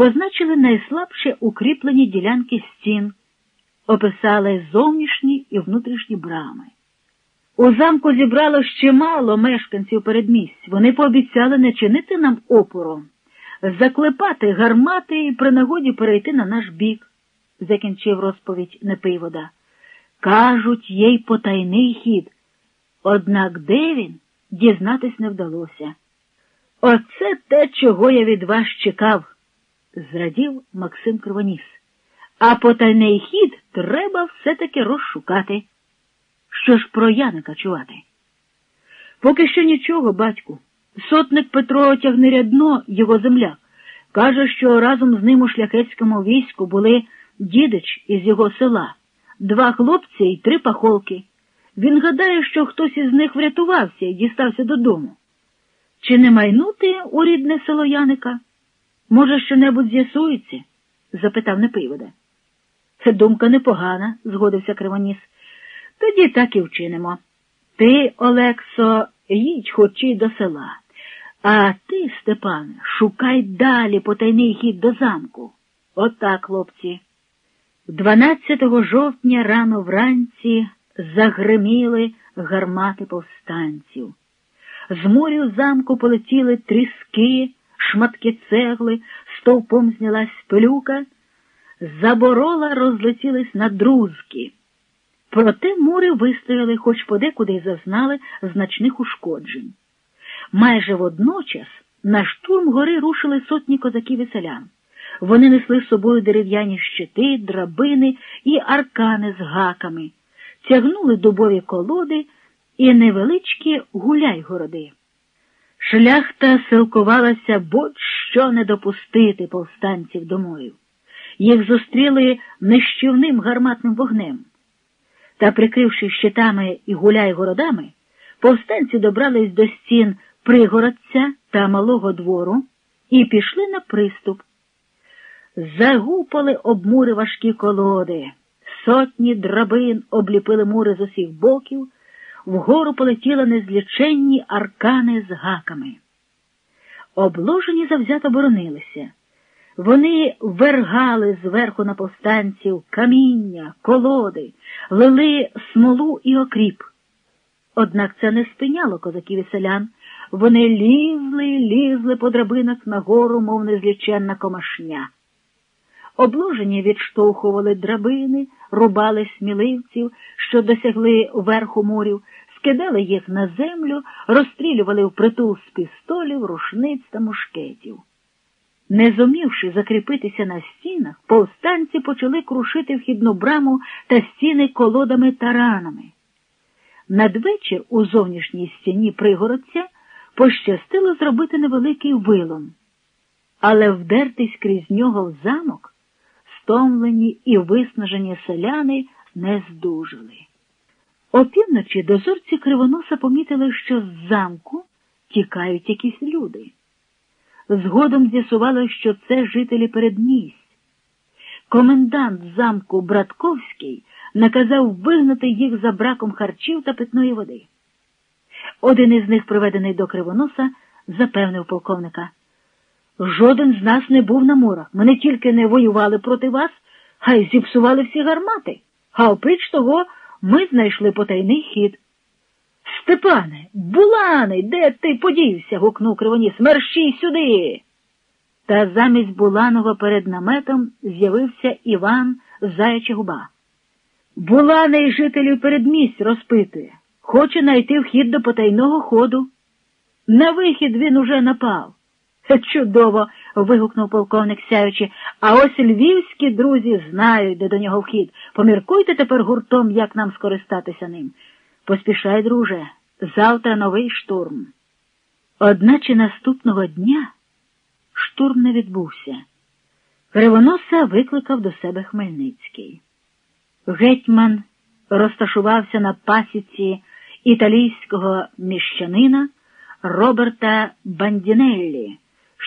позначили найслабше укріплені ділянки стін, описали зовнішні і внутрішні брами. У замку зібрало ще мало мешканців передмість. Вони пообіцяли не чинити нам опору, заклепати гармати і при нагоді перейти на наш бік, закінчив розповідь Непивода. Кажуть, їй потайний хід. Однак де він дізнатись не вдалося. Оце те, чого я від вас чекав, зрадів Максим Кривоніс. А потайний хід треба все-таки розшукати. Що ж про Яника чувати? Поки що нічого, батьку. Сотник Петро Тягнерядно, його земляк, каже, що разом з ним у шляхетському війську були дідич із його села, два хлопці і три пахолки. Він гадає, що хтось із них врятувався і дістався додому. Чи не майнути у рідне село Яника? Може, що-небудь з'ясується? запитав Непивода. Думка непогана, згодився Кривоніс. Тоді так і вчинимо. Ти, Олексо, їдь хоч і до села, а ти, Степане, шукай далі потайний хід до замку. Отак, хлопці. 12 жовтня рано вранці загриміли гармати повстанців. З морю замку полетіли тріски, шматки цегли, стовпом знялась пилюка, заборола розлетілись на друзки. Проте мури вистояли, хоч подекуди й зазнали значних ушкоджень. Майже водночас на штурм гори рушили сотні козаків і селян. Вони несли з собою дерев'яні щити, драбини і аркани з гаками, тягнули дубові колоди і невеличкі гуляй-городи. Шляхта силкувалася будь-що не допустити повстанців до морю. Їх зустріли нищівним гарматним вогнем. Та, прикривши щитами і гуляй-городами, повстанці добрались до стін пригородця та малого двору і пішли на приступ. Загупали об мури важкі колоди, сотні драбин обліпили мури з усіх боків, вгору полетіли незліченні аркани з гаками. Обложені завзято боронилися. Вони вергали зверху на повстанців каміння, колоди, лили смолу і окріп. Однак це не спиняло козаків і селян. Вони лізли лізли по драбинах нагору, мов незліченна комашня. Обложені відштовхували драбини, рубали сміливців, що досягли верху морів, скидали їх на землю, розстрілювали впритул з пістолів, рушниць та мушкетів. Не зумівши закріпитися на стінах, повстанці почали крушити вхідну браму та стіни колодами та ранами. Надвечір у зовнішній стіні пригородця пощастило зробити невеликий вилом, але вдертись крізь нього в замок стомлені і виснажені селяни не здужали. Опівночі дозорці кривоноса помітили, що з замку тікають якісь люди. Згодом з'ясували, що це жителі передмість. Комендант замку Братковський наказав вигнати їх за браком харчів та питної води. Один із них, приведений до кривоноса, запевнив полковника. Жоден з нас не був на морах. Ми не тільки не воювали проти вас, а й зіпсували всі гармати. А оприч того ми знайшли потайний хід. Степане, булани, де ти подівся? гукнув Кривоніс. Мерщій сюди. Та замість Буланова перед наметом з'явився Іван Заяча губа. Буланий жителів передмість розпитує. Хоче знайти вхід до потайного ходу. На вихід він уже напав. Чудово. вигукнув полковник сяючи, а ось львівські друзі знають, де до нього вхід. Поміркуйте тепер гуртом, як нам скористатися ним. Поспішай, друже, завтра новий штурм. Одначе наступного дня штурм не відбувся. Кривоноса викликав до себе Хмельницький. Гетьман розташувався на пасіці італійського міщанина Роберта Бандінеллі,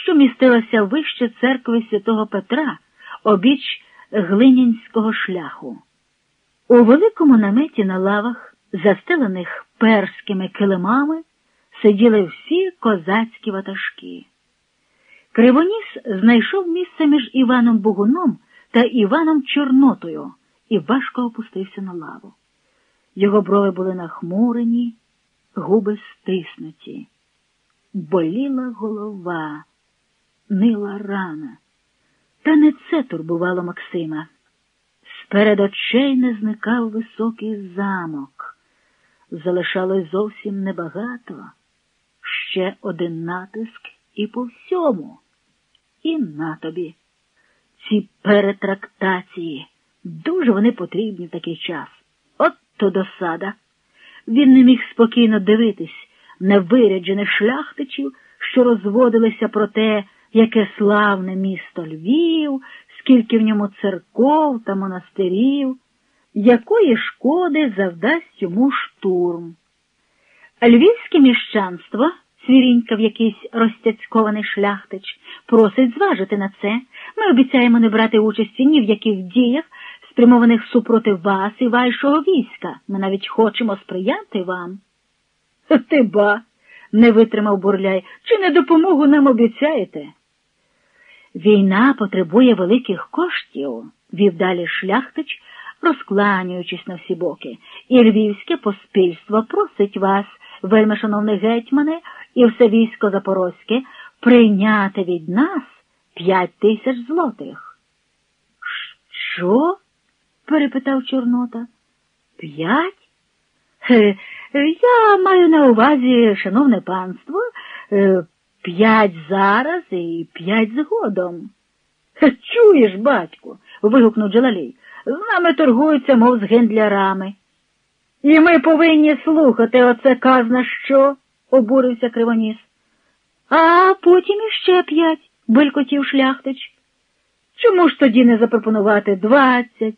що містилася вище церкви святого Петра обіч глинянського шляху. У великому наметі на лавах, застелених перськими килимами, сиділи всі козацькі ватажки. Кривоніс знайшов місце між Іваном Богуном та Іваном Чорнотою і важко опустився на лаву. Його брови були нахмурені, губи стиснуті. Боліла голова, нила рана. Та не це турбувало Максима. Сперед очей не зникав високий замок. Залишалось зовсім небагато. Ще один натиск і по всьому. І на тобі. Ці перетрактації. Дуже вони потрібні в такий час. От то досада. Він не міг спокійно дивитись на виряджених шляхтичів, що розводилися про те, яке славне місто Львів, скільки в ньому церков та монастирів, якої шкоди завдасть йому штурм. Львівське міщанство, свірінькав якийсь розтяцькований шляхтич, просить зважити на це. Ми обіцяємо не брати участі ні в яких діях, спрямованих супроти вас і вашого війська. Ми навіть хочемо сприяти вам. Ти ба, не витримав бурляй, чи не допомогу нам обіцяєте? Війна потребує великих коштів, вів далі шляхтич, розкланюючись на всі боки, і львівське поспільство просить вас, вельми шановний гетьмане, і все військо Запорозьке, прийняти від нас п'ять тисяч злотих. Що? перепитав Чорнота. П'ять? Я маю на увазі, шановне панство, е, п'ять зараз і п'ять згодом. Чуєш, батьку? вигукнув Джалалій. З нами торгуються, мов з гендлярами. І ми повинні слухати оце казна що, обурився Кривоніс. А потім іще п'ять, белькотів шляхтич. Чому ж тоді не запропонувати двадцять?